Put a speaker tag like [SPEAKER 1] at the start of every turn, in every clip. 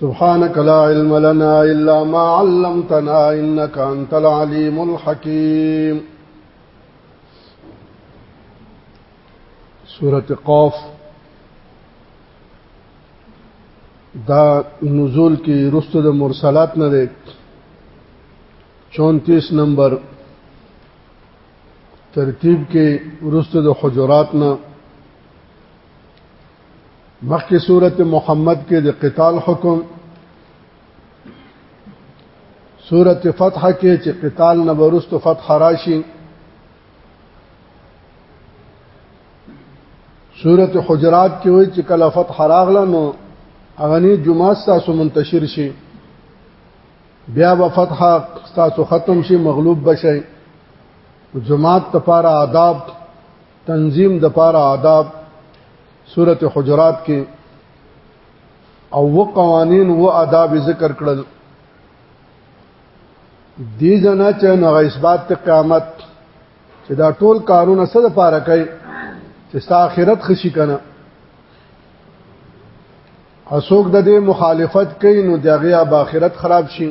[SPEAKER 1] سبحانك لا علم لنا الا ما علمتنا انك انت العليم الحكيم سوره قاف دا نزول کې رسته د مرسلات نه ده 34 نمبر ترتیب کې ورسته د حجرات نه مخکې سورته محمد کې د قتال حکم سورته فتح کې چې قتال نه ورستو فتح راشي سورته حجرات کې وایي چې کله فتح راغله نو اغنی جمعه تاسو منتشر شي بیا به فتح تاسو ختم شي مغلوب بشي جمعات لپاره آداب تنظیم د پاره آداب سورته حجرات کې او و قوانین و آداب ذکر کړل دې جنا چې نو اثبات ته قیامت چې دا ټول کارونه سره پاره کوي چې ستا آخرت خشي کنه اسوک د دې مخالفت کوي نو دغه به آخرت خراب شي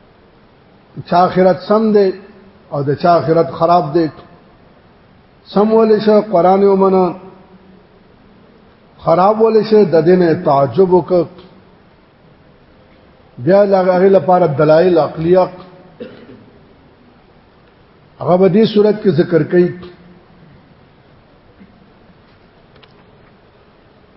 [SPEAKER 1] چا آخرت سم دی او د چا آخرت خراب دی سم ولې شو قران ومنه خراب ولې شو د دینه تعجب وکړ بیا لغه لپاره دلایل عقلیه هغه به دې صورت کې ذکر کړي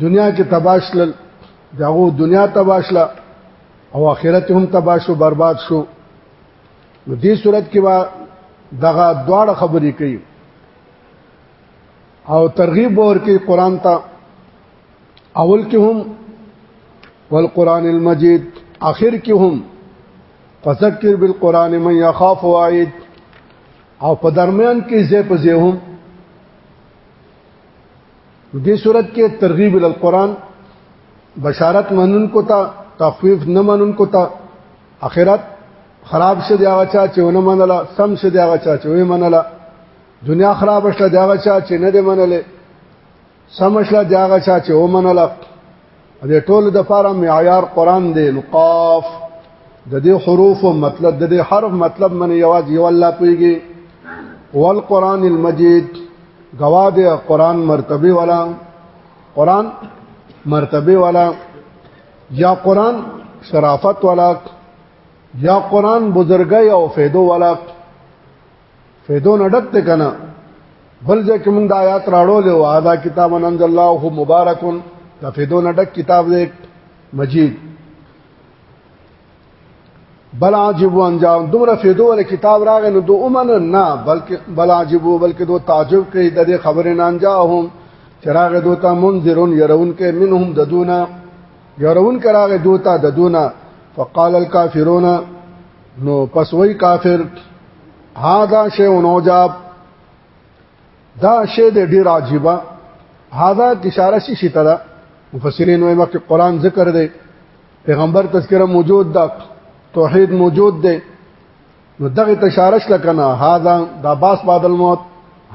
[SPEAKER 1] دنیا کې تباشل داغو دنیا تباشله او آخرت هم تباشو برباد شو نو دې صورت کې وا دغه دواړه خبرې کوي او ترغیب ورکې قران ته اول کې هم والقران المجید اخر کې هم فذکر بالقران من يخاف وعید او په درمیان کې زه په زه هم دې صورت کې ترغیب ال قران بشارت منن کو تا تخفیف نه منن کو تا اخرت خراب شه دی هغه چا چې ونه منله سم شه دی هغه چا چې وې منله دنیا خراب شه دی هغه چا چې نه دی منله سمشلا دیاغه چا چې ومنل دې ټول د فارم معیار قران دی نو قاف د دې حروف او مطلب د دې حرف مطلب من یواز یو الله پیږي والقران المجید گواد قران مرتبه والا قران مرتبه والا یا قران شرافت والا یا قران بزرګي او فیدو والا فیدو نه ډک ته کنه بل ځکه موږ د آیات راړو له وادا کتاب انزل الله هو مبارکون د فیدو نه ډک کتاب دې مجید بل عجب انجام دومره فیدو ول کتاب راغی نو دو امن نه بلکې بل عجب بلکې دو تعجب کوي د دې خبرې نه انجام چراغ دوتا منذرون يرون کې منهم ددونا يرون کراغ دوتا ددونا فقال الكافرون نو پس وای کافر هاذا شی نوجاب دا شی د ډیر عجیبه هاذا کی اشاره شي شي ته مفسرین وايي مکه قران ذکر دی پیغمبر تذکرہ موجود ده توحید موجود ده نو دغه تشارش لکنه هاذا دا باس بعد الموت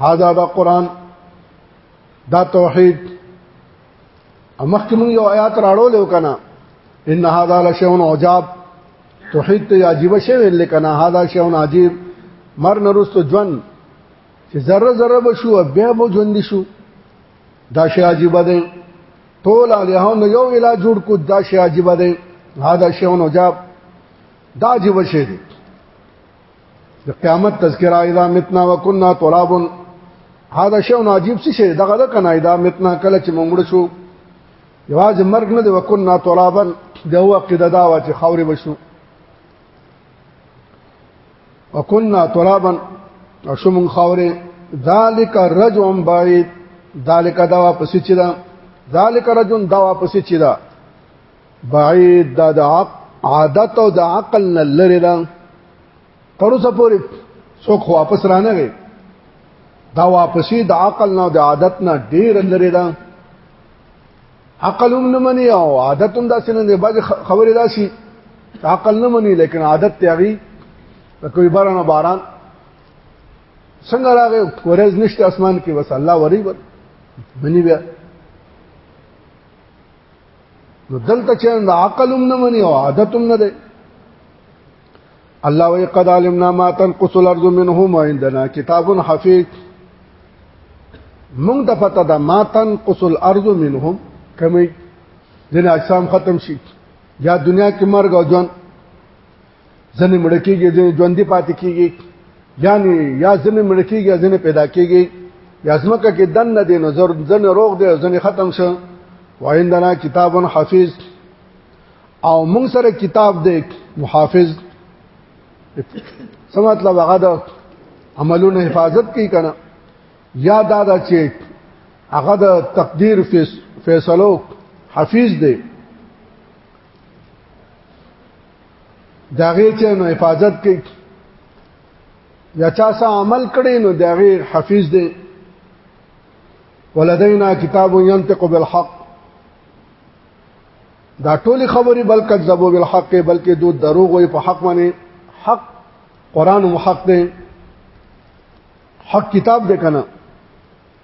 [SPEAKER 1] هاذا دا قران دا توحید امخکې موږ یو آیات راړو لو کنه ان هذا لشون عجاب توحید ته عجیب شی ویل کنه هذا شون عجیب مر نرست جون چې ذره ذره بشو بیا مو ژوند شو دا شی عجیب دی ټول الیهون یو اله جوړ کو دا شی عجیب دی هذا شون عجاب دا عجیب شی دی د قیامت تذکرہ اذا متنا وکنا تراب هاذا شی عجیب څه شی دغه د کنا اذا متنا کله چې مونږ شو یواز مرګ نه دی وکنا ترابا د هو عقیده دا و چې خاورې بشو وکنا ترابا او شو مونږ خاورې ذالک رجع بعید ذالک دا واپس چي دا ذالک رجع دا واپس چي دا بعید دا د عادت او د عقل نه لري دا تر اوسه پورې څوک واپس رانه غي دا واپسی د عقل نه د عادت نه ډیر لري دا عقل هم نه مني او عادت هم داسې نه دی بعض خبره داسي عقل نه مني لیکن عادت تیغي کوئی باران باران څنګه راغی ورځ نشته اسمان کې بس الله وری منی بیا نو دلته چې د عقل هم نه مني او عادت هم نه دی الله وی قد علمنا ما تنقص الارض منهم عندنا کتاب حفیظ مونږ ته پته ده ما تنقص الارض منهم کمی دنه اجسام ختم شي یا دنیا کې مرګ او ژوند ځنې مړ کېږي ځنې ژوندې پاتې کېږي یعنی یا ځنې مړ کېږي ځنې پیدا کېږي یا ځمکه کې دن نه دی نظر ځنې روغ دی ځنې ختم شو وایندنا کتاب حافظ او موږ سره کتاب دی محافظ څه مطلب هغه د عملونو حفاظت کوي کنه یا دا دا چې هغه د تقدیر فیصلو حفیظ دی داغه چې نو حفاظت کوي یا چا سا عمل کړي نو داغه حفیظ دی ولدینا کتاب ينطق بالحق دا ټولي خبري بل کذبوا بالحق بلکې دو دروغ وي په حق باندې حق قران محق دی حق کتاب دی کنه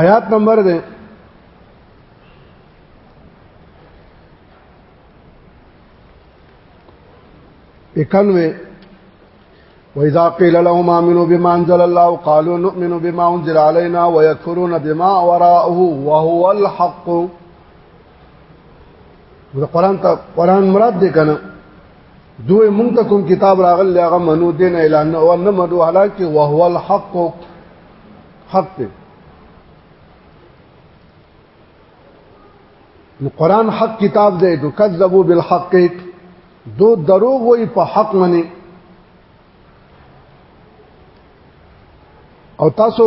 [SPEAKER 1] آیات نمبر دیں اکانوے واذا قيل لهم امنوا بما انزل الله قالوا نؤمن بما انزل علينا ويكفرون بما وراءه وهو الحق د قران ته قران مراد دی کنه دوی مونږ ته کوم کتاب راغلی هغه منو دین اعلان او نه منو حالانکه وهو الحق حق دی نو قران حق کتاب دی نو کذبوا بالحق دو دروغ وي په حق منی او تاسو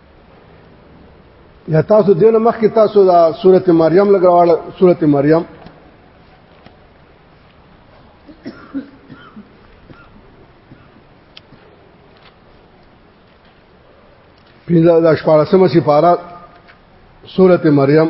[SPEAKER 1] یا تاسو دینه مخکې تاسو دا سورته مریم لګراواله سورته مریم پینځه د شپارسمه سپاره سورته مریم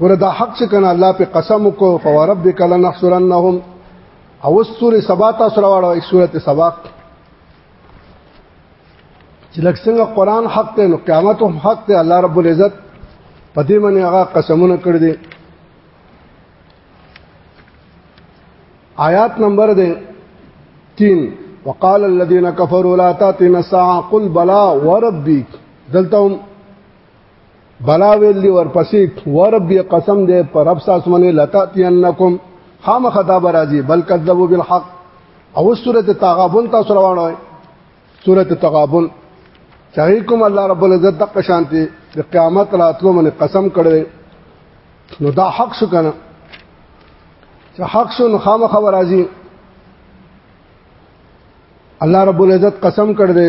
[SPEAKER 1] ګوره دا حق چې کنه الله په قسم کو فوربک لنحشرنهم او سورې سبا تاسو راوړو سورې سبا چې لکه څنګه قران حق دی نو قیامت هم حق دی الله رب العزت په دې باندې هغه قسمونه کړی دي آیات نمبر دی 3 وقال الذين كفروا لا تاتنا الساعه قل بلا وربي دلته بلا ویل دی ورپسې ورب قسم دې پر رب تاسو باندې لتاتینکم خام خطاب راځي بل کذبوا بالحق او سوره تغابن تاسو روانه سوره تغابن چاہی کوم الله رب العزت د شانتی د قیامت راتلو باندې قسم کړی نو دا حق شو کنه چې حق شو نو خام خبر راځي الله رب العزت قسم کړ دې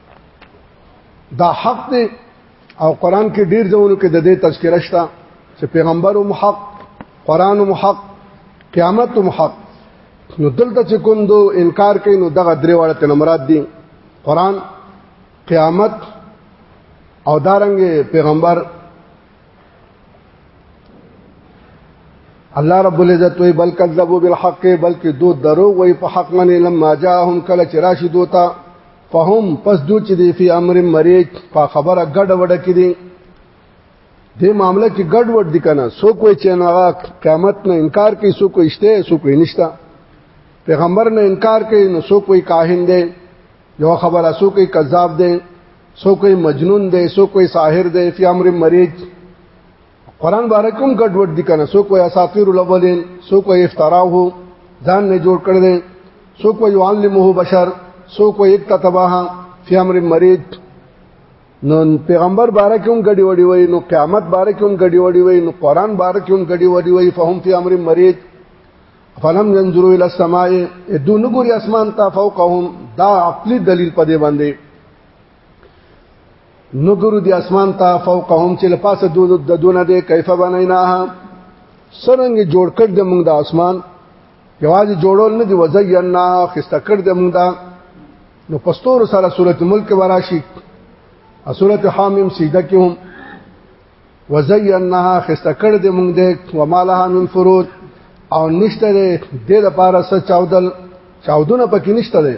[SPEAKER 1] دا حق دی او قران کې ډیر ځونه کې د دې تذکرہ شته چې پیغمبر او حق قران او حق قیامت او حق نو دلته چې کوندو انکار کوي نو دغه درې واړه ته مراد دي قران قیامت او دارنګ پیغمبر الله رب العزت وی بل کذبوا بالحق بلکې دو دروغ وی په حق منه لما جاءهم کله چې راشي دوتا فهم پس دو چې دی فی امر مریج په خبره ګډ وډ کې دي دې معاملې کې ګډ وډ دي کنه سو کوی چې ناغه قیامت نه انکار کوي سو کوی شته سو کوی نشتا پیغمبر نه انکار کوي نو سو کوی کاهن دی یو خبره سو کوی کذاب دی سو کوی مجنون دی سو کوی ساحر دی فی امر مریج قران بارکم ګډ وډ دي کنه سو کوی اساطیر الاولین سو کوی افتراه ځان نه جوړ کړ دې سو کوی يعلمه بشر سو کوی اکتتبها فی امر مریض نو پیغمبر بارکم ګډ وډي وای نو قیامت بارکم ګډ وډي وای نو قران بارکم ګډ وډي وای فهم فی امر مریض فلم ينظروا الى السماء دون ګوري اسمان ته فوقهم دا عقلی دلیل په دې باندې نو ګورو دی اسمان ته فوقهم چې لپاسه دود د دونه دی کیف بنیناها سرنګ جوړ کړ د موږ د اسمان یوازې جوړول نه دی وزینا خسته کړ د موږ دا نو پستور سره سورته ملک وراشي سورت حامیم سیده کې هم وزینها خسته کړ دې مونږ دې ومالها من فروج او نشته دې د لپاره څه چاودل چاودونه پکې نشته دې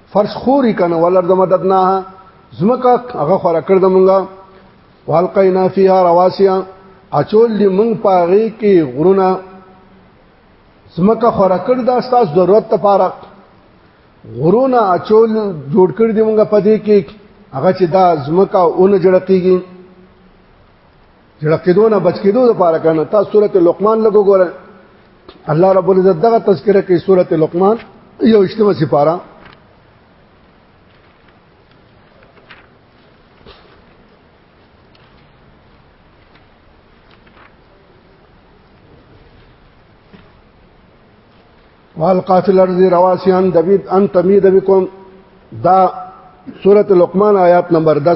[SPEAKER 1] فرش خوري کنه ولرد مددناها زمکه هغه خور کړ د مونږه والقینا فیها رواسیا اچول دی مونږ پاغي کې غرونه زمکه خور کړ دا ستاسو ضرورت لپاره غرونه اچول جوړ کړ دی مونږه پدې کې هغه چې دا زمکه اون جړقېږي جړقیدو نه بچ کیدو لپاره کنه تاسو سورته لقمان لګو ګورئ الله رب العزت دغه تذکرہ کوي سورته لقمان یو اشتمه سپاره والقا فی الارض رواسي ان دبید ان تمید بكم دا سورۃ لقمان آیات نمبر 10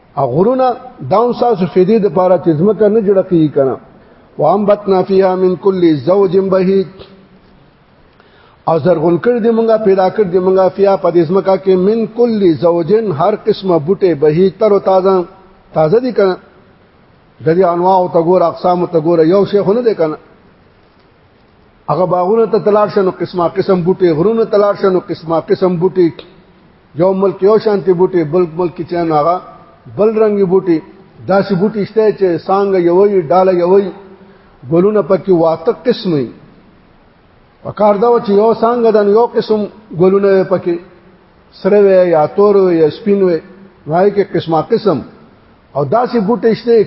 [SPEAKER 1] او غرونه داون ساسو فیدې د پاره چې ځمکه نه جوړه کیږي کنه وانبتنا فیها من کل زوج بهیج او زرغون کړ دې مونږه پیدا کړ دې مونږه فیا په دې ځمکه کې من کل زوجن هر قسمه بوټي بهیج تر تازه تازه دي کنه د دې انواع او تګور اقسام او تګور یو شیخ نه دی کنه هغه باغونه ته تلار شنو قسمه قسم بوټي غرونه تلار شنو قسمه قسم بوټي یو ملک یو شانتي بوټي بل ملک کې چا نه هغه بل رنگي بوټي داسې بوټي شته چې څنګه یوې ډاله یوې ګلونه پکې واته قسمه پکار دا چې یو څنګه د یو قسم ګلونه پکې سره وي یا تور وي یا سپین وي راي کې قسمه قسم او داسې بوټي شته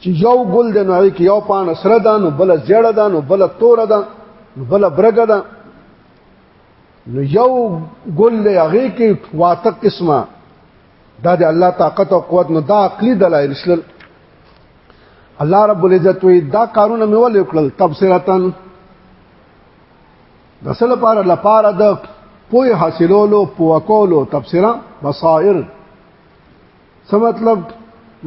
[SPEAKER 1] چې یو ګل د نوې کې یو پان سره دانو بل زیړه دانو بل تور دانو بل برګه دانو نو یو ګل له هغه کې واته قسمه دا د الله طاقت او قوت نو دا عقلي دلایل شل الله رب العزت وی دا کارونه مې ولې کړل تبصرتن د سل لپاره لپاره د پوی حاصلولو پوکولو تبصره بصائر څه مطلب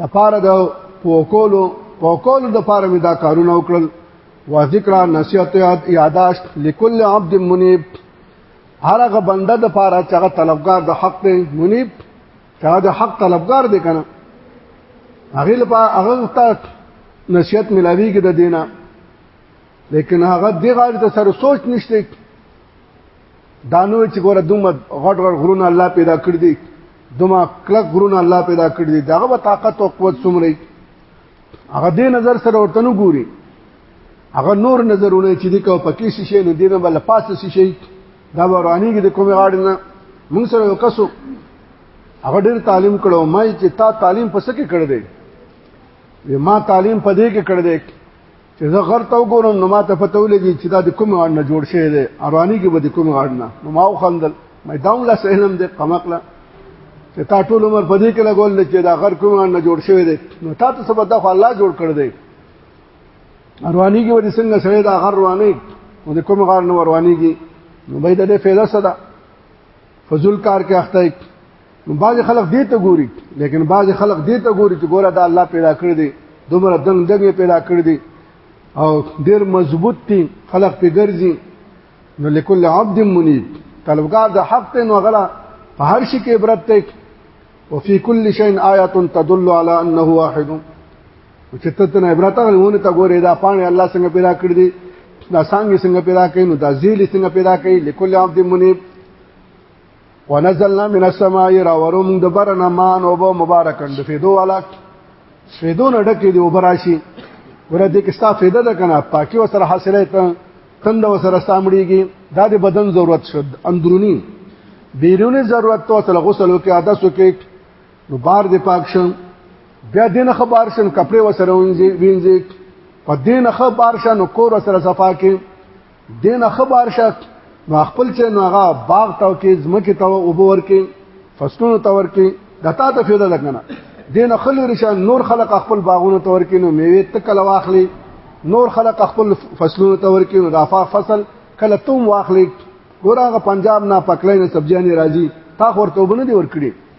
[SPEAKER 1] لپاره د پوکولو پوکولو د پاره مې دا کارونه وکړل و ذکر نصیحت یاداشت لكل عبد منیب هر هغه بنده د پاره چې هغه طلبګار د حق دی منیب چې هغه د حق طلبګار دی کنه هغه لپاره هغه ته نصیحت ملاوی کې د دینه لیکن هغه دغه ته سره سوچ نشته دانو چې ګوره دومره غټ غټ غرونه الله پیدا کړی دي دومره کلک غرونه الله پیدا کړی دي دغه به طاقت او قوت څومره هغه دې نظر سره ورته نو ګوري هغه نور نظرونه چې دي کو پکې شي شي نو دینه بل پاسه شي شي دا ورانی کې د کومې غاړې نه موږ سره یو کسو هغه ډېر تعلیم کړو ما چې تا تعلیم پسې کې کړ دې ما تعلیم پدې کې کړ دې چې زه غر ته وګورم نو ما ته پته ولګي چې دا د کوم غاړ نه جوړ شوی دی ارانی کې به د کوم غاړ نه نو ما وخندل مې داوم لا سهلم دې قمقله چې تا ټول عمر په دې کې لګول نه چې دا غر کوم غاړ نه جوړ شوی دی نو تا ته سبا د الله جوړ کړ دی ارانی کې ورې څنګه سره دا غر رواني نو د کوم غاړ نه روانيږي نو به دې فایده صدا فزول کار کې اخته نو بعض خلک دې ته ګوري لیکن بعض خلک دې ته ګوري چې ګوره دا الله پیدا کړی دی دومره دنګ دنګ پیدا کړی دی او ډیر مضبوط دي خلک په ګرځي نو لكل عبد منيب طلبګار د حق ته نو غلا په هر شي کې عبرت ته وفي كل شيء آيات تدل على انه واحد چې ته ته عبرت غوونه ته ګورې دا پانه الله څنګه پیدا کړی دی دا څنګه څنګه پیدا کړي نو دا زیل څنګه پیدا کړي لکل عبد منیب ونزلنا من السماء راورم د برنا مان او مبارکن د فیدو والا فیدو نه ډکې دی وبراشي ور دې کې ستا فیده ده کنه پاکي وسره حاصله ته تند وسره سامړيږي دا د بدن ضرورت شد اندرونی بیرونی ضرورت تو تل غسل او کې عادت وکې نو بار دې پاک شم بیا دینه خبر شن کپڑے وسره وینځي وینځي په دینه خبر شن کور سره صفا کې دینه خبر شک نو خپل چې نو هغه باغ تاو کې زمکه تاو او بور کې فصلونو تور کې دتا ته فایده لګنه دینه خلی رشان نور خلق خپل باغونو تور کې نو میوه تکل واخلي نور خلق خپل فصلونو تور کې نو دافا فصل کله توم واخلي ګورغه پنجاب نه پکلې نه سبزیانی راځي تا خور توبنه دی ور کړی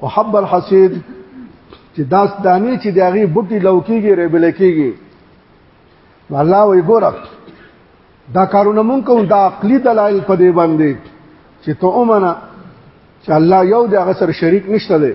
[SPEAKER 1] او حب الحسید چې داس دانی چې داغي بوټي لوکيږي ریبل کېږي الله وی ګورک دا کارونه مونږ کوو دا عقلي دلایل په دې باندې چې ته اومنه چې الله یو د هغه سره شریک نشته دی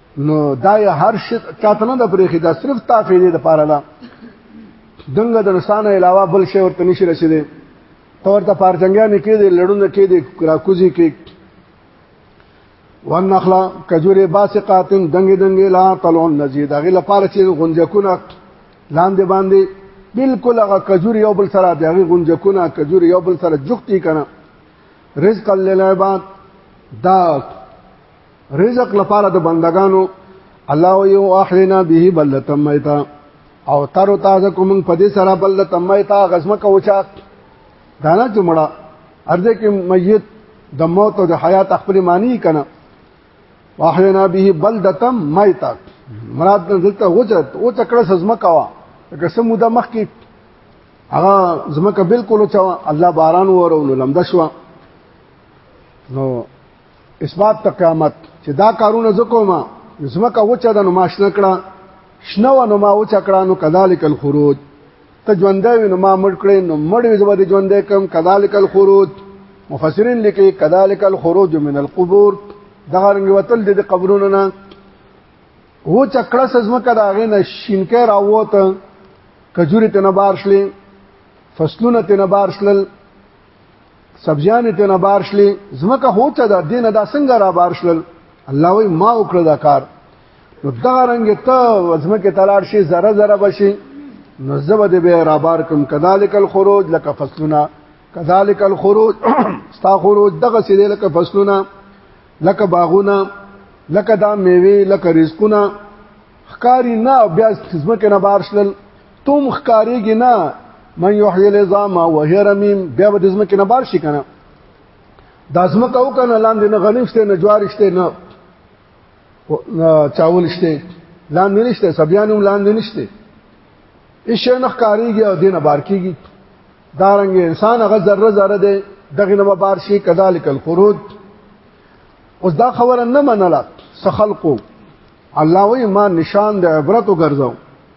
[SPEAKER 1] نو دا یا هر شي چاته نه د پرېخي دا صرف تا فیدې د پاره ده دنګ د نسان علاوه بل شی ورته نشي رسیدي تور ته پارچنګیا نه کېدي لړونه کېدي کراکوزي کې ونخلا کجوره باسقاتن دنګ دنګ لا تلون نزيد هغه لپاره چې غنجکونه لاندې باندې بالکل هغه کجور یو بل سره دی هغه غنجکونه کجور یو بل سره جوختی کنه رزق للعباد دا رزق لپاره د بندگانو الله یو احینا به بلته میتا او تر تازه کوم په دې سره بلته میتا غزمه کوچا دانا جمړه ارزه کې میت د موت او د حیات خپل معنی کنه واحینا به بلده میتا مراد دلته وجه او چکړه سزمه کوا که سم مده مخ کې هغه زمکه بالکل چا الله باران ورو نو لمده شو نو اثبات ته قیامت چې دا کارونه زکوما زمکه وچه د نماش نکړه شنو و نو ما او چکړه نو کذالک الخروج ته ژوندې نو ما مړ کړې نو مړ وي زبر ژوندې کم کذالک الخروج مفسرین لیکي کذالک الخروج من القبور دغه رنګ وتل د قبرونو نه هو چکړه سزمه کدا غې نه شینکې راووت کجوري تنه بار شلې فصلونه تنه بار شلل سبزیان ته نه بار شلې زمکه هوچا ده دینه دا څنګه را بار شل الله وای ما وکړه دا کار نو دا رنګ ته زمکه تلاړ شي زره زره بشي نو زبه دې به را بار کوم کذالک الخروج لك فصلنا کذالک الخروج ستا خروج دغه سې لکه فصلنا لکه باغونه لکه دا میوه لکه رزقونه خکاری نه بیا خدمت نه بارشل تم خکاریږي نه من یحیی العظام وهی رمیم بیا به د ځمکې نه بار شي کنه د ځمکه او کنه لاندې نه غنیم شته نه جوار شته نه چاول شته لاندې نشته سبیان هم لاندې نشته هیڅ نه خکاریږي او دینه بار کیږي دارنګ انسان هغه ذره ذره دی دغه نه بار شي کذالک الخروج اوس دا خبره نه منله سخلقو الله وی ما نشان د عبرت وګرځاو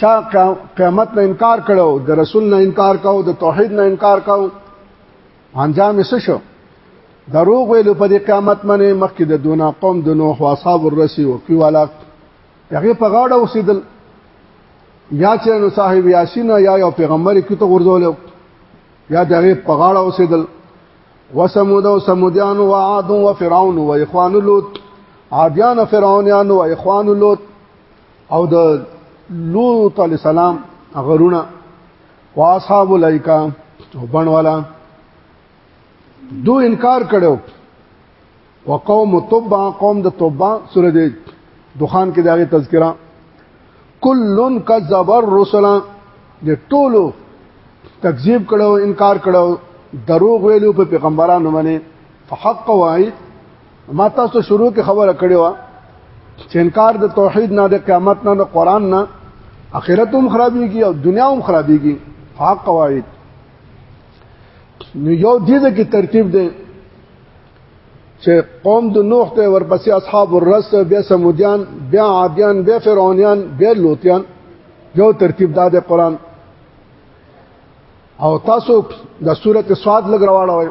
[SPEAKER 1] چا قیامت نه انکار کړو د رسول نه انکار کاو د توحید نه انکار کاو انجام یې شو دروغ ویل په دې قیامت باندې مخکې د دونه قوم د نوح او اصحاب الرسی او فی والا هغه په غاړه اوسیدل یا چې نو صاحب یاسین یا یو پیغمبر کې ته ورزول یا دغه په غاړه اوسیدل وسمود او سمودیان او عاد او فرعون او اخوان لوط عادیان فرعونیان او اخوان لوط او د لوط علی السلام غرونه واصحاب الایکا وبن والا دو انکار کړو وقوم تبع قوم د تبع سره د دخان کې دغه تذکرہ کلن کذب الرسل د ټولو تکذیب کړو انکار کړو دروغ ویلو په پیغمبرانو باندې فحق وعید ما تاسو شروع کې خبره کړې و چې انکار د توحید نه د قیامت نه د قران نه اخرت هم خرابېږي او دنیا هم خرابېږي حق قواعد نو یو دې کې ترتیب دی چې قوم د نوح ته ورپسې اصحاب الرس بیا سمودیان بیا عادیان بیا فرعونیان بیا لوطیان یو ترتیب دا د قران او تاسو د سورته سواد لګراوړوي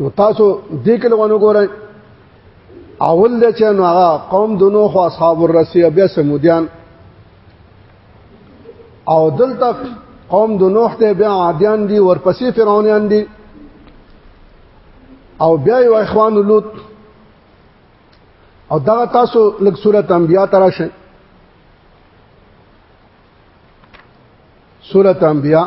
[SPEAKER 1] نو تاسو دې کله ونه ګورئ اول د چې نو هغه قوم د نوح او اصحاب الرسی بیا سمودیان او دلته قوم د نوح ته بیا عادیان دي ورپسې فرعونیان دي او بیا یو اخوان لوط او دا تاسو لږ سورته انبیاء تراشه سورته انبیاء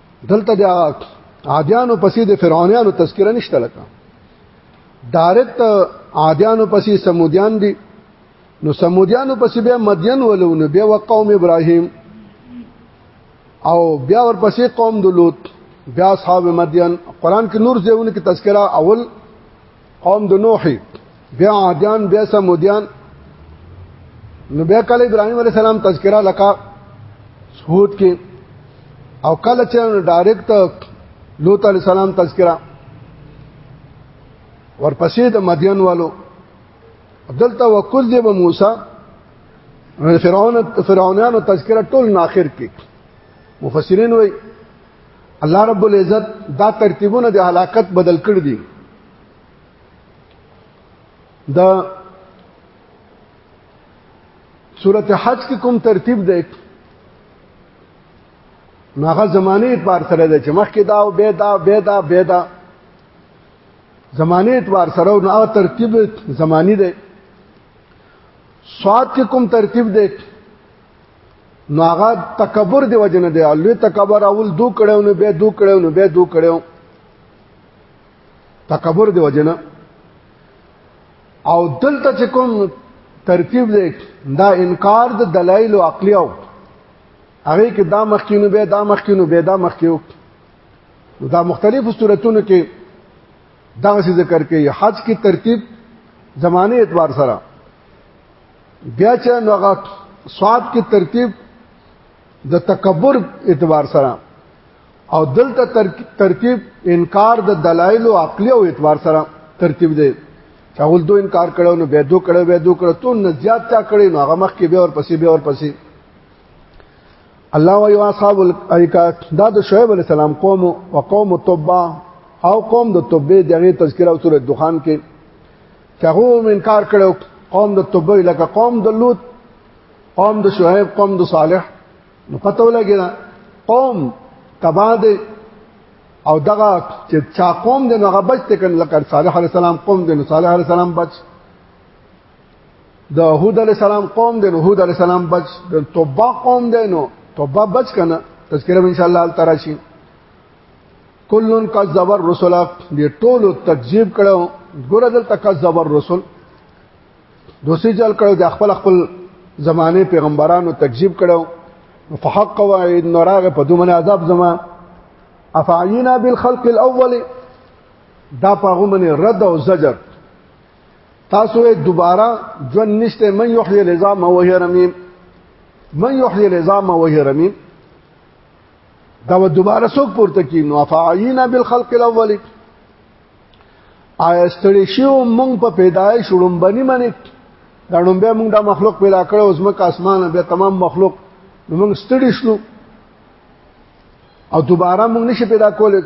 [SPEAKER 1] دلته د عادیانو پسې د فرعونانو تذکرہ نشته لکه دارت عادیانو پسې سمودیان دي نو سمودیانو پسې بیا مدین ولونه بیا وقوم ابراهیم او بیا ورپسې قوم د لوط بیا اصحاب مدین قران کې نور ځایونه کې تذکرہ اول قوم د نوح بیا عادیان بیا سمودیان نو بیا کله ابراهيم عليه السلام تذکرہ لکا سهود کې او کله چې ډایرکټ لوط عليه السلام تذکرہ ورپسې د مدین والو دلته وکذب موسی فرعون فرعونانو تذکرہ ټول ناخر کې مفسرین وایي الله رب العزت دا ترتیبونه د هلاکت بدل کړ دي د سورته حج کې کوم ترتیب دی ناغه زمانه اعتبار سره ده چې مخکې دا او به دا به دا به دا زمانه اعتبار سره او ناغه ترتیب زمانی ده سواد کې کوم ترتیب ده نو هغه تکبر دی وجنه دی لوی تکبر اول دو کړو نو به دو کړو نو به دو کړو تکبر دی وجنه او دلته چې کوم ترتیب دی دا انکار د دلایل او عقلی او هغه کې دا مخکینو به دا مخکینو به دا مخکیو دا مختلفو صورتونو کې دا ذکر کوي حج کی ترتیب زمانه اعتبار سره بیا چې نو هغه صاد کې ترکیب د تکبر اعتبار سره او دلته ترکیب انکار د دلایل او عقلی او اعتبار سره ترکیب دی چاول دو انکار کړو نو به دو کړو به دو کړو تو نه زیات چا کړی نو هغه مخ کې به اور پسې به اور پسې الله وی اصحاب الایکا دا د شعیب علی السلام قوم او قوم تبع او قوم د تبع دغه تذکرہ او سورۃ دخان کې هغه انکار کړو قوم د توبه لکه قوم د لوط قوم د شعیب قوم د صالح نو پته ولګی دا قوم تبا د او دغه چې چا قوم د هغه بچ ته کړه لکه صالح علی السلام قوم د صالح علی السلام بچ د هود علی السلام قوم د هود علی السلام بچ د توبه قوم د نو توبه بچ کنه تذکرہ ان شاء الله تعالی شي کلن کذب الرسل دې ټول تکذیب کړو ګور دلته کذب الرسل دوسی جل کړو د خپل خپل زمانه پیغمبرانو تکذیب کړو فحق وعید نراغ په دومره عذاب زما افعینا بالخلق الاول دا پاغو منی رد او زجر تاسو دوباره جون نشته من یحیی العظام وهی رمیم من یحیی العظام وهی رمیم دا و دوباره څوک پورته کی نو فعینا بالخلق الاول آیا ستړي شو مونږ په پیدایش وړمبني منی دا نومبه مونږ دا مخلوق پیدا کړو اوس مکه اسمان به تمام مخلوق مونږ ستړي شلو او دوباره مونږ نشي پیدا کولای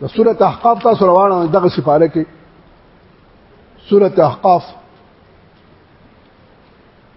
[SPEAKER 1] د سوره احقاف تاسو روانه دغه سفاره کې سوره احقاف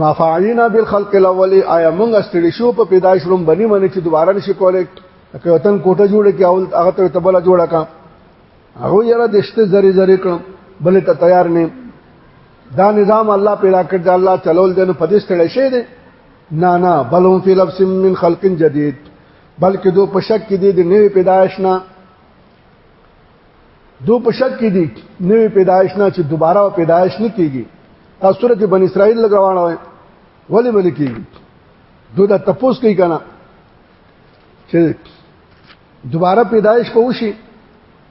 [SPEAKER 1] ما فعلینا بالخلق الاولی آیا موږ ستړي شو په پیدایش روم بنی منی چې دوباره نشي کولای که وطن کوټه جوړه کې اول هغه ته تبله جوړه کا هغه یره دشته زری زری کړم بل ته تیار نه دا نظام الله پیدا کړ دا الله چلول دین په دې ستړي شي دي نه نه بلهم فی لبس من خلق جدید بلکې دو په شک کې دي د نوې پیدایش نه دو په شک کې دي نوې پیدایش نه چې دوباره پیدایش نه کیږي تاسو سورته بن اسرائیل لګوانه وای ولې ولې کیږي دوی دا تپوس کوي کنه چې دوباره پیدایش په وشي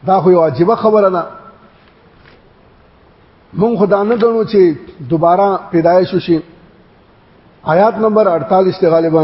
[SPEAKER 1] دا خو یو عجیب خبره ده مونږ خدا نه غنو چې دوباره پیدایش وشي آیات نمبر 48 غالبا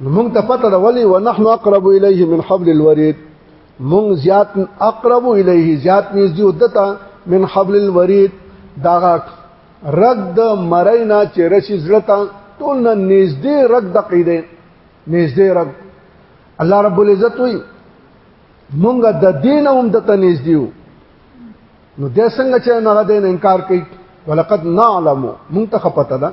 [SPEAKER 1] موږ ته پته ده ولی ونحن اقرب الیه من حبل الورید موږ زیات اقرب الیه زیات نږدې ودته من حبل الورید دا رد د مرینا چې رشي زړتا ټول نه نږدې رد د قیده نږدې رد الله رب العزت وی موږ د دین هم د تنږدې یو نو د څنګه چې نه د انکار کوي ولقد نعلم موږ ته خپته ده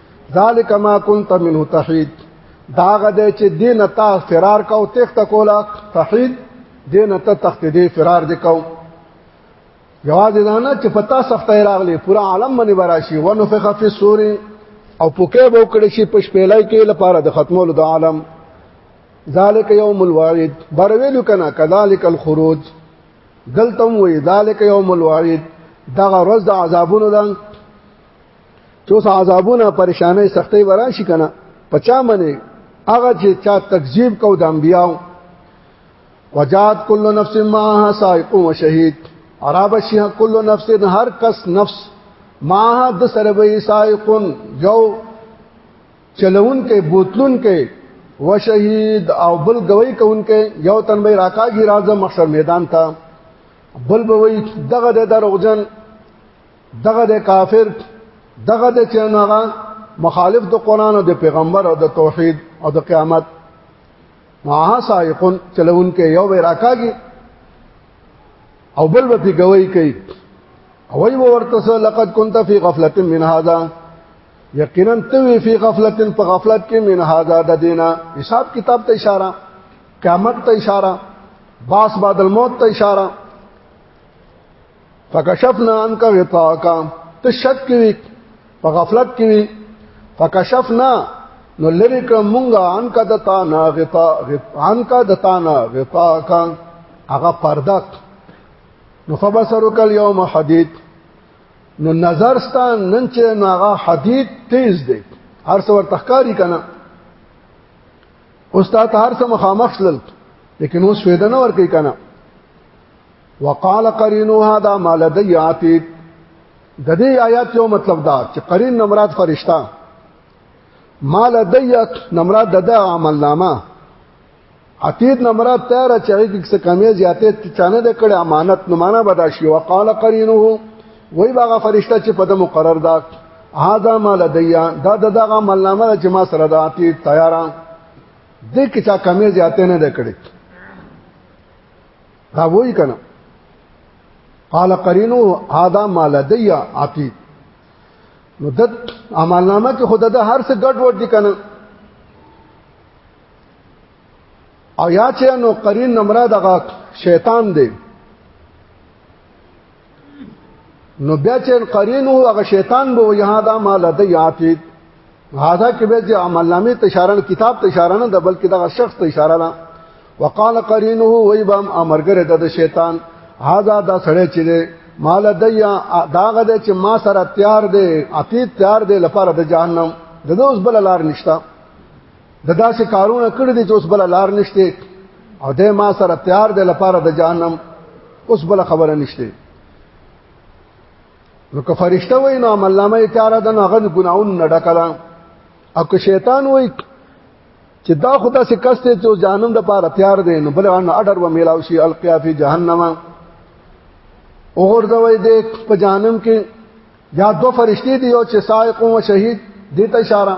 [SPEAKER 1] ذالک ما كنت منه تحید دا غده چې دین تا فرار کو تخت کولا تحید دین ته تخت دی فرار دی کو یواز دانا چې پتا سخت راغلی پورا عالم باندې براشي ونفخ فی الصور او پوکه به کړی شي پښ پیلای کې لپاره د ختمولو د عالم ذالک یوم الوعید برویلو کنا کذالک الخروج دلتم وی ذالک یوم الوعید دغه ورځ د عذابونو ده چې اوس عذابونه پریشانې سختې ورا شي کنه پچا منی هغه چې چا تکذیب کو د انبیاو وجات کل نفس معها سائق و شهید عرب شیه کل نفس هر کس نفس معها د سره به سائق یو چلون کې بوتلون کې و شهید او بل گوي کون کې یو تن به راکاږي راځه محشر میدان ته بل به وي دغه د دروغجن دغه د کافر دغه د چنغه مخالف د قران او د پیغمبر او د توحید او د قیامت ما سائقون چلون کې یو وراکاږي او بل به گوي کوي او وی ورته سره لقد كنت في غفله من هذا یقینا ته وی فی غفلت په غفلت کې من هذا د دینا حساب کتاب ته اشاره قیامت ته اشاره باس بعد الموت ته اشاره فکشفنا عنك غطاءك ته شک کوي په غفلت کوي فکشفنا نو لری کړه مونږه ان کا د تا نه غطا ان کا د تا نه غطا کا هغه پرده نو فبصرو کل یوم حدید نو نظر ستا نن چې نو هغه حدید تیز دی هر څو ور تخکاری کنه استاد هر څه مخامخ لل لیکن اوس فایده نه ور کوي کنه وقال قرينها دا مالدی عتید د دې آیات یو مطلب دا چې قرین نمراد فرشتہ مال دیت نمراد د دا عمل نامه عتید نمراد تیار چاہی کی کسی کمی زیاده چانه ده کڑی امانت نمانا بداشی وقال قرینو وی باغا فرشتہ چې په د مقرر دا هاذا مال دیا دا د دا عمل نامه چې ما سره دا عتید تیارا د کچا کمی زیاده نه ده کړی دا وای کنه قال قرینو هذا ما لدی عتید نو د عملنامه کې خود د هر څه ګډ وډ دي کنه او یا چې نو قرین نمرا دغه شیطان دی نو بیا چې قرینه هغه شیطان به وي هدا ما لدی عتید هدا کې به چې عمل نامې ته اشاره کتاب ته اشاره نه ده بلکې دا شخص ته اشاره ده وقال قرینه وای بام امرګره د شیطان هدا دا سړی چې ده مال دیا داغه ده چې ما سره تیار دی عتید تیار دی لپاره د جهنم دغه اوس بل لار نشته د داسې کارونه کړی دي چې اوس بل لار نشته او د ما سره تیار دی لپاره د جهنم اوس بل خبره نشته نو که فرشته وای نو عمل نامه تیار ده نو هغه ګناون نه ډکلا او که شیطان وای چې دا خدا سي کس ته چې جهنم د پاره تیار دی نو بل ان اډر و میلاو شي القیا فی جهنم اور دا وای دې په جهنم کې یا دو فرشتي دی او چې سائق او شهید دې ته اشاره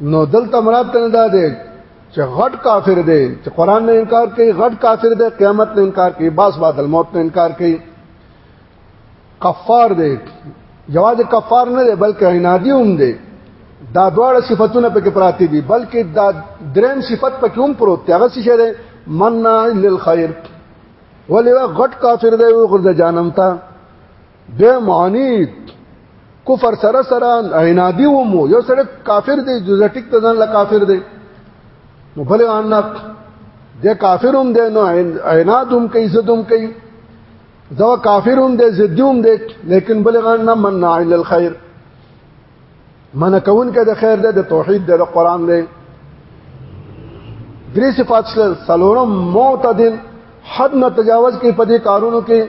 [SPEAKER 1] نو دلته مراد ته نه ده چې غټ کافر دی چې قران نه انکار کوي غټ کافر دی قیامت نه انکار کوي باس بعد الموت نه انکار کوي کفار دی جواز کفار نه دی بلکې عنادی هم دی دا دواړه صفاتونه پکې پراته دي بلکې دا دریم صفت پکې هم پروت دی هغه څه دی منع للخير ولې غټ کافر دی او غرد جانم ته د معنید کفر سره سره عنادی و مو یو سره کافر دی جزټیک ته ځان لا کافر دی نو بل ان د کافروم دی نو عنادوم کوي زدوم کوي دا کافروم دی زدوم دی لیکن بل ان نه من عل الخير من کون کې د خیر دی د توحید دی د قران دی درې صفات سره سلورم معتدل حد نه تجاوز کوي په دې کارونو کې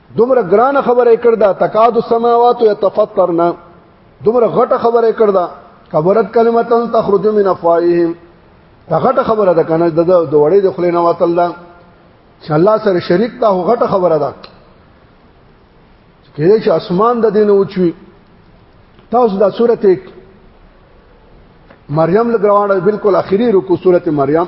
[SPEAKER 1] دومره ګران خبره کړدا تکاد السماوات يتفطرن دومره غټه خبره کړدا کبرت کلمتن تخرج من افواههم دا غټه خبره ده کنه د د وړې د خلې نه وتل ده چې الله سره شریک ته غټه خبره ده کله چې اسمان د دین اوچوي تاسو دا سورته مریم لګراوړل بالکل اخیری رکو سورته مریم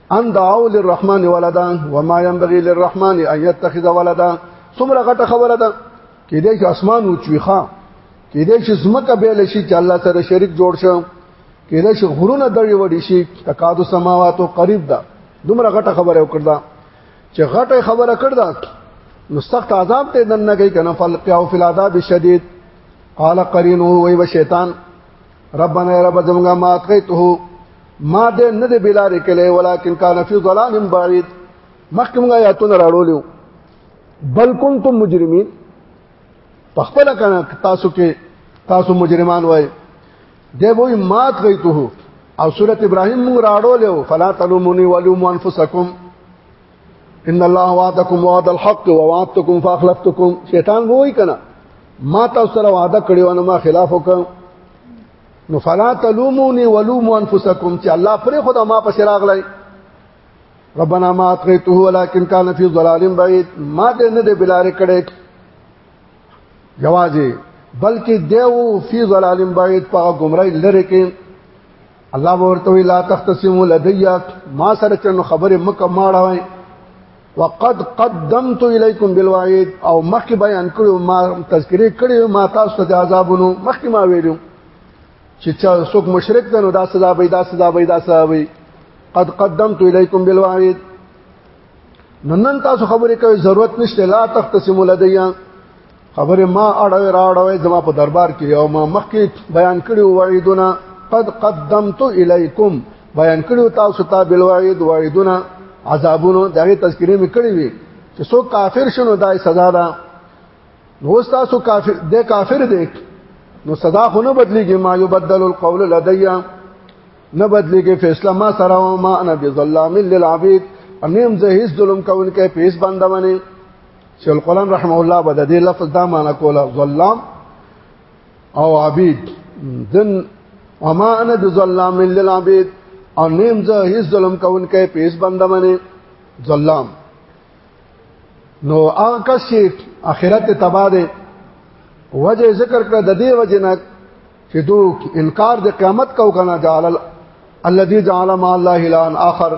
[SPEAKER 1] ان دعوا للرحمن ولدا وما ينبغي للرحمن ان يتخذ ولدا څومره غټه خبره ده کې دې چې اسمان او چويخه کې دې چې زمکه به لشي چې الله سره شریک جوړ شو کې دې چې غرونه دړي وډي شي تکاد السماوات قریب ده دومره غټه خبره وکړه چې غټه خبره کړه نو سخت عذاب ته دنه کوي کنه فلقوا فی العذاب الشدید قال قرینه وی و شیطان ربنا رب زمونږه ما کړیته ما دې نه دې بلار کله ولکن کان فی ظلام بعید مخکې موږ آیاتونه راړولیو بل کنتم مجرمین په خپل کنه تاسو کې تاسو مجرمان وای دی وای مات گئی ته او سورۃ ابراهیم موږ راړولیو فلا تلومونی ولوم انفسکم ان الله وعدکم وعد الحق ووعدتکم فاخلفتکم شیطان وای کنا ما تاسو سره وعده کړیو نو ما خلاف وکړ نو فلا تلوموني ولوموا انفسکم چې الله پر خدا ما پس راغلی ربنا ما اتقيته ولكن كان في ضلال بعيد ما دې نه دې بلاره کړې جوازي بلکې دیو فی ظلال بعید په گمراهی لره کې الله ورته وی لا تختصموا لدي ما سره چنو خبره مکه ماړه وقد قدمت اليكم بالوعيد او مخکې بیان کړو ما تذکرې کړې ما تاسو ته عذابونو مخکې ما ویلو چې څوک مشرک ده نو دا سزا به دا سزا به دا سزا به قد قدمت اليكم بالوعيد نن تاسو خبرې کوي ضرورت نشته لا تختصموا لدي خبره ما اړوي راړوي زما په دربار کې یو ما مخکې بیان کړی وعیدونه قد قدمت الیکم بیان کړو تاسو ته بل وعید وعیدونه عذابونو دغه تذکرې مې کړې وي چې څوک کافر شنو دای سزا ده نو تاسو کافر د کافر دی نو سزا خو نه بدلیږي ما یبدل القول لدیا نه بدلیږي فیصله ما سره او ما انا بظلام للعبید انیم زه هیڅ ظلم کوونکې پیس باندې باندې شیخ القرآن رحم الله به د دې لفظ دا معنی کوله ظلام او عبید ذن وما انا بظلام للعبید او نیم زه هیڅ ظلم کوون کې پیس بنده منی ظلام نو هغه کس چې اخرت ته تبا ده وجه ذکر کړ د دې وجه نه چې دو انکار د قیامت کو کنه جعل الذي جعل مع الله الان اخر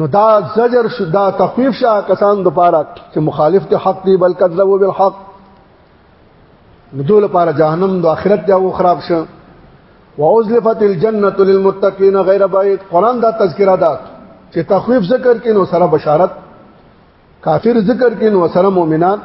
[SPEAKER 1] نو دا زجر شو دا تخفیف شاه کسان د پاره چې مخالف ته حق دی بل کذبوا بالحق نو دوی لپاره جهنم د آخرت دی او خراب شه واوزلفت الجنه للمتقین غیر بعید قران دا تذکرہ ده چې تخفیف ذکر کین او سره بشارت کافر ذکر کین او سره مؤمنان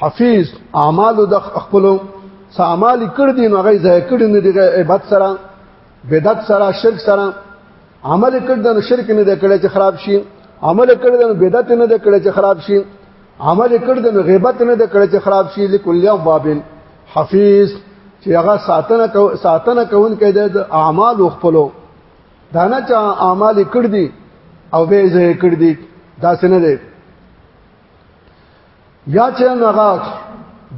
[SPEAKER 1] حفیظ اعمال د خپل سامال کړ دي نو غي ځای کړي نه دي عبادت سره بدعت سره شرک سره عمل کړ د شرک نه د کړي چې خراب شي عمل کړ د بدعت نه د کړي چې خراب شي عمل کړ د غیبت نه د کړي چې خراب شي لکل یوم بابن حفیظ چې هغه ساتنه کو ساتنه کوون کې د اعمال خپلو دانه چا اعمال کړ دي او به ځای کړ دي دا څنګه یا چې هغه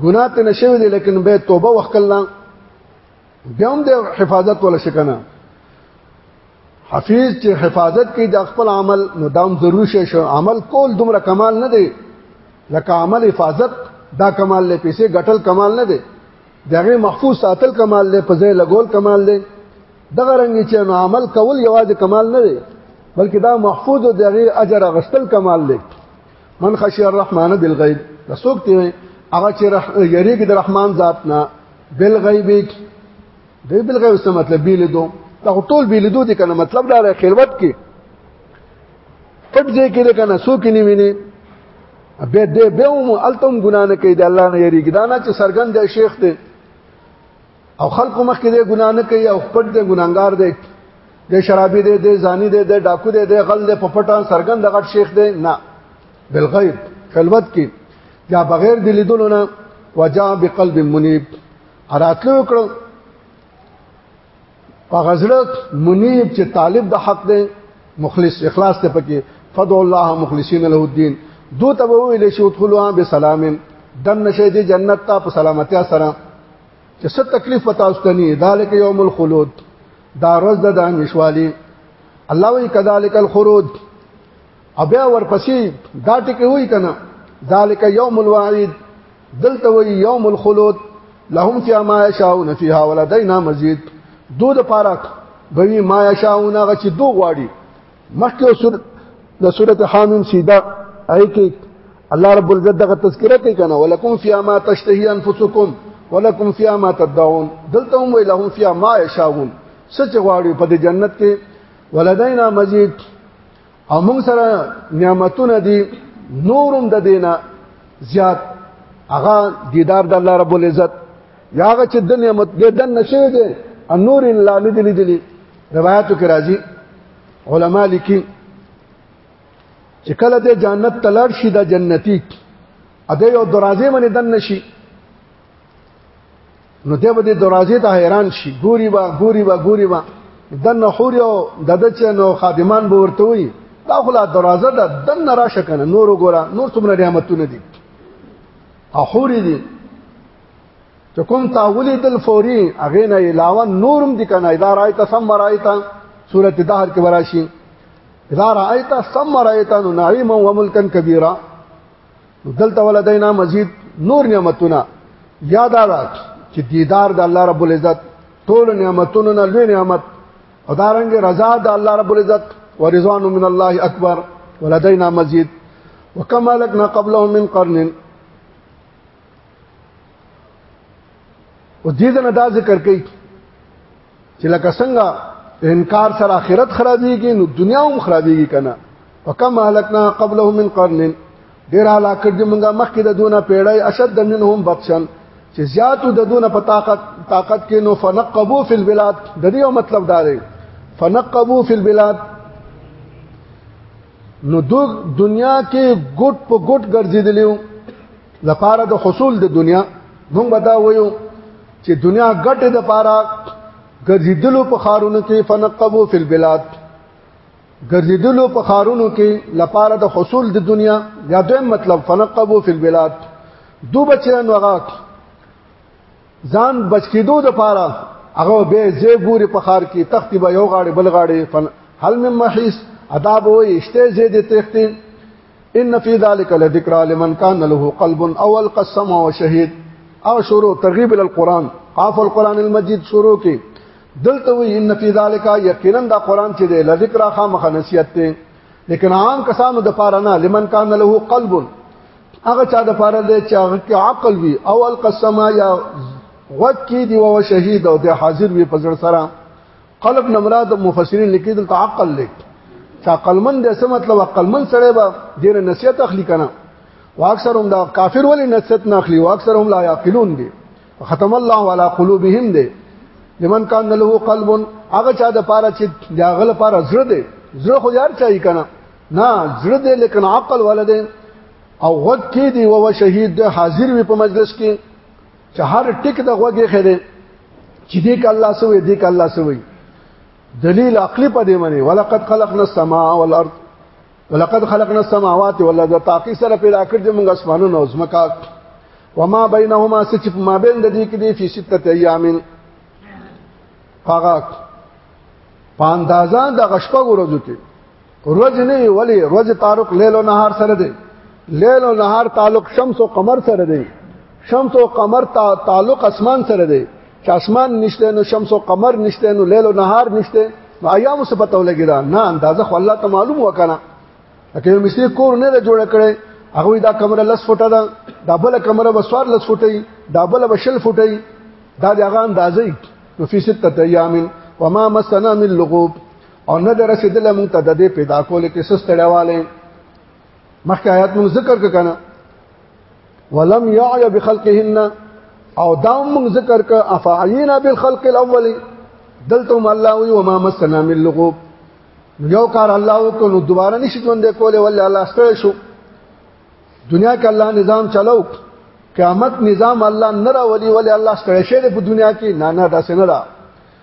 [SPEAKER 1] ګناه ته نشوي دي لیکن به توبه وکړل بیا هم د حفاظت ولا شکنه حفیظ چې حفاظت کوي د خپل عمل نو دام ضروري شي شو عمل کول دومره کمال نه دی لکه عمل حفاظت دا کمال له پیسې غټل کمال نه دی دغه محفوظ ساتل کمال له پځې لګول کمال دی دغه رنګ چې نو عمل کول یوازې کمال نه دی بلکې دا محفوظ او دغه اجر غشتل کمال دی من خشی الرحمن بالغیب رسوک تی هغه چې یریږي د رحمان ذات نه بالغیب دی بالغیب څه مطلب بیل دو دا ټول بیل دو دي کنه مطلب دا لري خلوت کې پټ ځای کې ده کنه سو کې نه ویني به دې به هم التم ګنا نه کوي د الله نه یریږي دا نه چې سرګند شیخ دی او خلکو مخ کې د ګنا نه کوي او پټ د ګناګار دی د شرابي دی د زانی دی د ډاکو دی د غل دی په پټان سرګند غټ شیخ دی نه بالغیب خلوت کې یا بغیر د لیدلو نه وجا بقلب منیب راتلو کړو په غزړه منیب چې طالب د حق دی مخلص اخلاص ته پکې فدع الله مخلصین له الدين دو تبوی لشي ادخلوا بسلام دن نشه دي جنت ته په سلامتی سره چې څه تکلیف پتا واستنی ذالک یوم الخلود دا روز د همیشوالی الله وی کذالک الخروج او بیا ورپسې دا ټکی وای کنه ذالک یوم الوعید دلته وی یوم الخلود لهم فی ما یشاؤون فیها ولدینا مزید دو د پاره بوی ما یشاؤون غچ دو غواړي مخکې سور د سورته حامیم سیدا آی کې الله رب العزت دغه تذکرہ کوي کنه ولکم فی ما تشتهی انفسکم ولکم فی ما تدعون دلته هم وی لهم فی ما یشاؤون سچ غواړي په جنت کې ولدینا مزید او موږ سره نعمتونه دي نورم د دینا زیات هغه دیدار د الله رب العزت یاغه چې د نعمت د دن نشي دي ان نور لا ندلی دلی روایتو کې راځي علما لیکي چې کله د جنت تلړ شي د جنتی ا دې یو درازه باندې دن نشي نو دې به د درازه ته حیران شي ګوري با ګوري با ګوري با دن حور یو د دچ نو خادمان به ورته وي دا خلا درازه ده دن راشه کنه نور وګوره نور څومره نعمتونه دي احوري دي چې کوم تا ولیدل فوري هغه نه علاوه نورم دي کنه اذا رايت ثم رايت سوره دهر کې وراشي اذا رايت ثم رايت نعيم وملكا كبيرا دلته ولدینا مزید نور نعمتونه یاد را چې دیدار د الله رب العزت ټول نعمتونو نه لوی نعمت او دارنګ رضا د الله رب العزت ورضوان من الله اکبر ولدینا مزید وکما لکنا قبلهم من قرن او دې دنه دا ذکر کوي چې لکه څنګه انکار سره آخرت خرابېږي نو دنیا هم خرابېږي کنه وکم هلکنا قبله من قرن ډیر هلاک دي موږ مخکې د دونه پیړای اشد منهم بطشن چې زیاتو د دونه په طاقت طاقت کې نو فنقبو فی البلاد د دې مطلب دا دی فنقبو فی البلاد نو دو دنیا کې ګټ په ګټ ګرځیدلیو لپاره د حصول د دنیا موږ به دا وایو چې دنیا ګټه د پاره ګرځیدلو په خارونو کې فنقبو فی البلاد ګرځیدلو په خارونو کې لپاره د حصول د دنیا یا دویم مطلب فنقبو فی البلاد دو بچیان وغاک ځان بچ کېدو د پاره هغه به زی ګوري په خار کې تختی به یو غاړي بل غاړي فن هل من محیس ادا به وي اشته زی د تختی ان فی ذلک لذکر لمن کان له قلب اول قسم او شهید او شروع ترغیب ال القران قاف القران المجید شروع کې دلته وی ان فی ذلک یقینا دا قران چې د لذکر خامخ نصیحت ته لیکن عام کسانو د پاره نه لمن کان له قلب هغه چا د پاره دی چې هغه کې عقل وي او القسم یا غوږ کې دی او شهید او د حاضر وي په ځړ سره قلب نمراد مفسرین لیکي د عقل لیک چې عقلمن د څه مطلب عقلمن سره به ډیر نصیحت اخلي کنه واکثر هم دا کافر ولې نصیحت نه اخلي واکثر هم لا یعقلون دي ختم الله علی قلوبهم دي لمن کان له قلب هغه چا د پاره چې دا غل پاره زړه دی زړه خو یار چای کنه نه زړه دې لیکن عقل ولده او غوږ کې دی او شهید د حاضر وي په مجلس کې چې هر ټیک د غوږ یې خره چې دې ک الله سوې دې ک الله سوې دلیل عقلی په دې باندې ولقد خلقنا السماء والارض ولقد خلقنا السماوات والارض تاقی سره پیدا کړ دې موږ اسمانونه او زمکا وما بينهما سچ ما بین د دې کې دې فی سته ایامین هغه پاندازان د غشپه ورځو کې روز نه ولی روز تعلق لیل او نهار سره دی لیل او نهار تعلق شمس او قمر سره دی شمس او قمر تا تعلق اسمان سره دی چې اسمان نشته نو شمس او قمر نشته نو لیل او نهار نشته نو ایام څه پته ولګی دا نه اندازه خو الله ته معلوم وکنه اته یو مستری کور نه جوړ کړي هغه دا کمره لس فوټه ده دا بل کمره بسوار لس فوټه دا بل بشل فوټه دا دغه اندازې نو فی سته ایام وما مسنا من لغوب او نه درسیدل مونږ ته د دې پیدا کول کې سستړیواله مخکې آیات مونږ ذکر کړه ولم يعي بخلقهن او دا مونږ ذکر ک افعینا بالخلق الاول دلته الله وی وما مسنا من لغوب یو کار الله وکړو نو دوباره نشي ژوند کوله ول الله ستړي شو دنیا کې الله نظام چلاو قیامت نظام الله نه راولي ول الله ستړي شه په دنیا کې نه نه داسې نه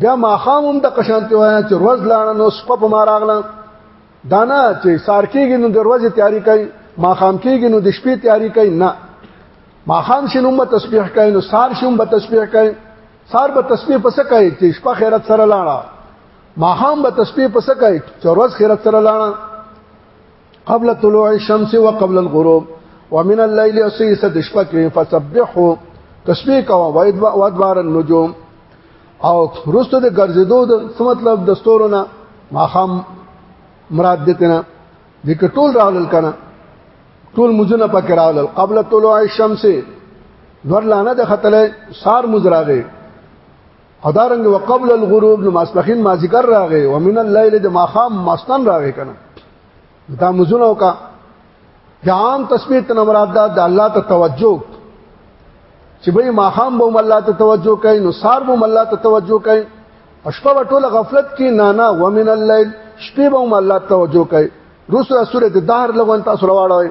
[SPEAKER 1] بیا ماخام هم د قشانتی وایا چې روز لاړه نو سپ په ما راغله دانا چې سار کېږي نو د ورځې تیاری کوي ماخام کېږي نو د شپې تیاری کوي نه ماخام شنو به تسبیح کوي نو سار شوم به تسبیح کوي سار به تسبیح پس کوي چې شپه خیرت سره لاړه ماخام به تسبیح پس کوي چې ورځ خیرت سره لاړه قبل طلوع الشمس وقبل الغروب ومن الليل اسيسه د شپه کې فسبحو تسبیح کوه واید وادبار النجوم او رسته د ګرځېدو د څه مطلب د ستورو نه ماخام مراد دې کنه د ټول راغلل کنه ټول مزونه پکې راغلل قبل طلوع الشمس ور لانه د خطلې سار مزراغه او دارنګ وقبل الغروب نو ماسپخین ما ذکر راغې ومن الليل د ماخام ماستن راغې کنه دا مزونو کا د عام تسبیح ته مراد ده د الله ته توجه چې به ماخام به الله ته توجه کوي نو سار به الله ته توجه کوي اشپه ټوله غفلت کې نه نه ومن الليل شپې به الله ته توجه کوي رسو سورته دهر لغون تاسو راوړوي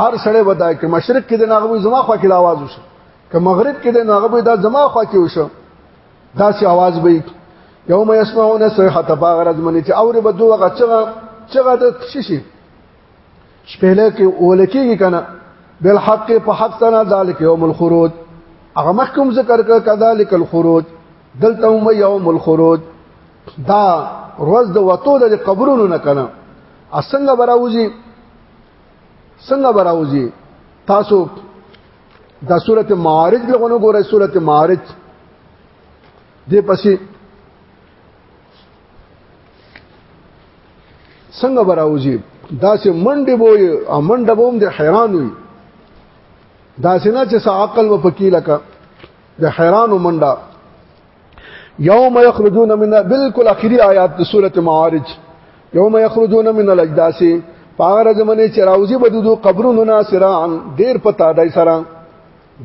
[SPEAKER 1] هر سړی ودا کې مشرق کې د ناغوي زما خوا کې د आवाज وشو که مغرب کې د ناغوي دا زما خوا کې وشو دا سي आवाज به یوم یسمعون صیحه باغرز منی چې اور به دوه غچغه چغه د شي شپېله کې اولکیږي کنه بل حق په حق سره ذالک یوم الخروج هغه مخکوم ذکر کړه کذالک الخروج دلته هم یوم الخروج دا روز د وتو د قبرونو نه کنه اصل براوزی څنګه براوځي تاسو د سورته معارج لغونه ګورئ سورته معارج دې پسې څنګه براوځي دا سه منډه بوې امنډه بوم د حیران وي دا سه نه چې عقل و پکې لکه د حیران منډه یوم یخرجون من بالکل اخری آیات د سوره معارج یوم یخرجون من الاجداث پاغه زمونه چې راوځي بدو قبرونو نه سران ډیر پتا دای سره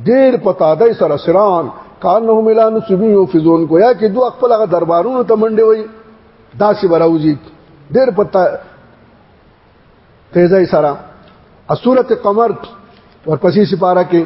[SPEAKER 1] ډیر پتا دای سره سران کانهم الا نسبی یفزون گویا کې دوه خپل هغه دربارونو ته منډي وي داسې براوځي ډیر پتا تیزای سره سورته قمر ورپسې سپاره کې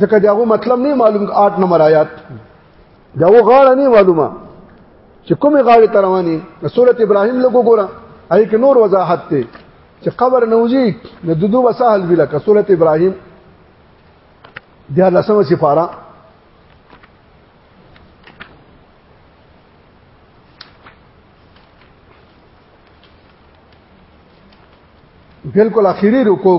[SPEAKER 1] ځکه داغه مطلب نه معلوم 8 نمبر آیات داغه غاړه نه معلومه چې کومه غاړه تروانی سورته ابراهيم لګو ګوره اې کې نور وضاحت ته چې قبر نوځي د دودو وسهل ویل ک سورته ابراهيم د لسمه سفاره بالکل اخیری رکوع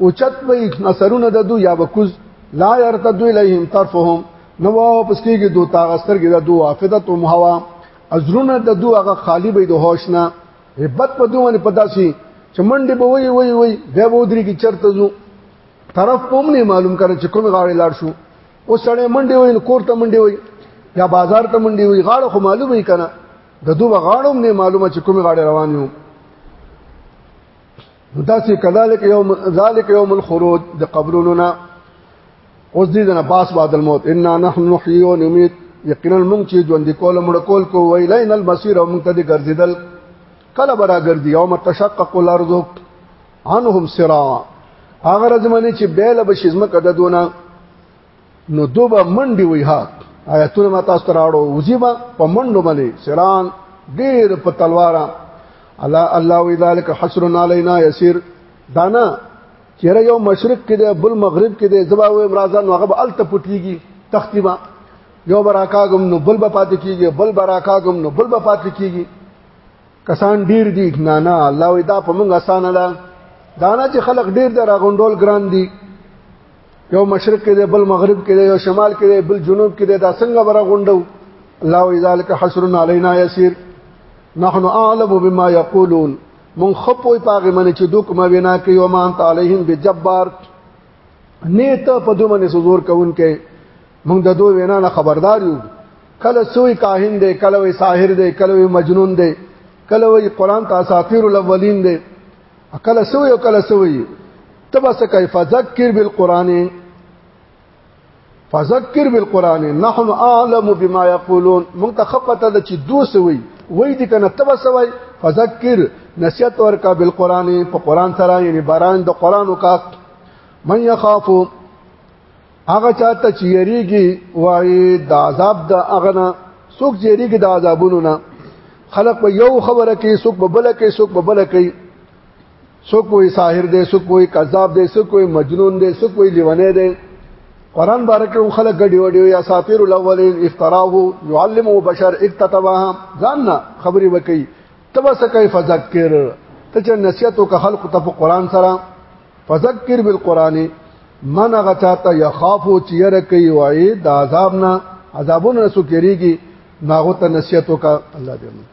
[SPEAKER 1] اوچت به نصرونه د دو یا بکوز لا يرتد الیهم طرفهم نو واپس کیږي دو تاغستر کې د دو وافدت هم هوا ازرونه د دو هغه خالی به د هوش نه هبت په دوه باندې پداسي چې منډه به وای وای وای بیا به درې کې چرته زو طرف هم نه معلوم کړي چې کوم غاړي لاړ شو او سړی منډه وای کور ته منډه وای یا بازار ته منډه وای غاړه خو معلومه کنا د دوه غاړو نه معلومه چې کوم غاړي روان یو نو دا چې کذالک یوم ذالک یوم الخروج د قبرونو نه اوس دې نه باس بعد الموت ان نحن نحيي ونميت یقینا موږ چې ژوند کول مړ کول کو ویلین المسیر او موږ ته دې ګرځیدل کله برا ګرځي یوم تشقق الارض عنهم سرا هغه رزمنه چې بیل به شزمه کده دونه نو دوبه منډي وي ها آیاتونه ما تاسو ته راړو وزيبا په منډو باندې سران ډېر په تلوارا الله الله وی ذالک حسر علینا یسیر دانا چیرې یو مشرق کې دی بل مغرب کې دی زبا و امرازان هغه به الته پټیږي تختیما یو براکاګم نو بل به پاتې کیږي بل براکاګم نو بل به پاتې کیږي کسان ډیر دي نه نه الله وی دا په موږ اسانه ده دا نه چې خلک ډیر د راغونډول ګران دي یو مشرق کې دی بل مغرب کې دی یو شمال کې دی بل جنوب کې دی دا څنګه برا غونډو الله وی ذالک حشر علینا یسیر نحن اعلم بما یقولون من خپوی پاغه من چې دوک ما وینا کوي او مان تعالیهم بجبار نه ته په دوه باندې زور کوون کې موږ د دوه وینا نه خبردار یو کله سوی کاهن دی کله وی ساحر دی کله وی مجنون دی کله وی قران ته اساطیر الاولین دی کله سوی او کله سوی تبسکای فذکر بالقران فذكر بالقران نحن اعلم بما يقولون موږ ته خپته ده چې دوس وي وای دي کنه تب سوای فذكر نصيحت ورکا بالقران په قران سره یعنی باران د قران وکا من يخاف هغه چاته چې یریږي وای د عذاب د اغنا سوک یریږي د عذابونو نه خلق په یو خبره کې سوک په بل کې سوک په بل کې څوک وي ساحر دی څوک وي کذاب دی څوک وي مجنون دی څوک وي لیونه دی قران بارک او خلک غډي وډي یا ساطیر الاولین افتراه يعلمه بشر اکتتبها ځاننا خبري وکي تبا سکه فذکر ته چې نصیحت او خلق ته په قران سره فذکر بالقران من غچاته يخاف او چیر کوي وای د عذاب نه عذابونه سو کېږي ناغه ته نصیحت وکړه الله دې